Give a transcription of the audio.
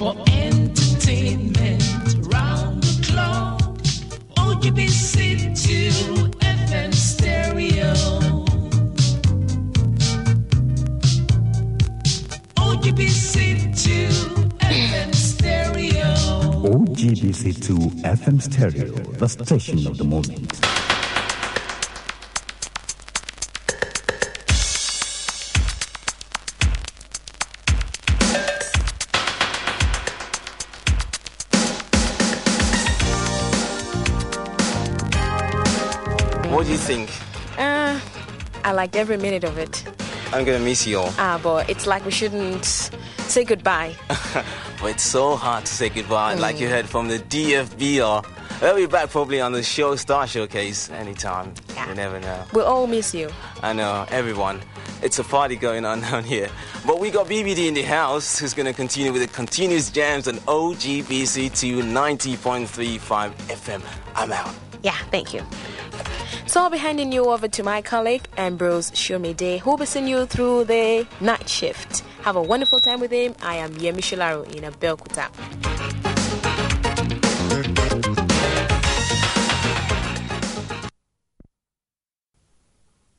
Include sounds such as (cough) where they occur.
for entertainment round the clock. OGBC two FM stereo. OGBC two FM stereo. O G B C two FM stereo, the station of the moment. What do you think? Uh, I liked every minute of it. I'm gonna miss you all. Ah, but it's like we shouldn't say goodbye. (laughs) But it's so hard to say goodbye, like you heard from the DFBR. We'll be back probably on the show Star Showcase anytime. Yeah. You never know. We'll all miss you. I know, everyone. It's a party going on (laughs) down here. But we got BBD in the house who's going to continue with the continuous jams on OGBC2 90.35 FM. I'm out. Yeah, thank you. So I'll be handing you over to my colleague Ambrose Shumide, who will be seeing you through the night shift. Have a wonderful time with him. I am Yemi Shilaro in Abeokuta.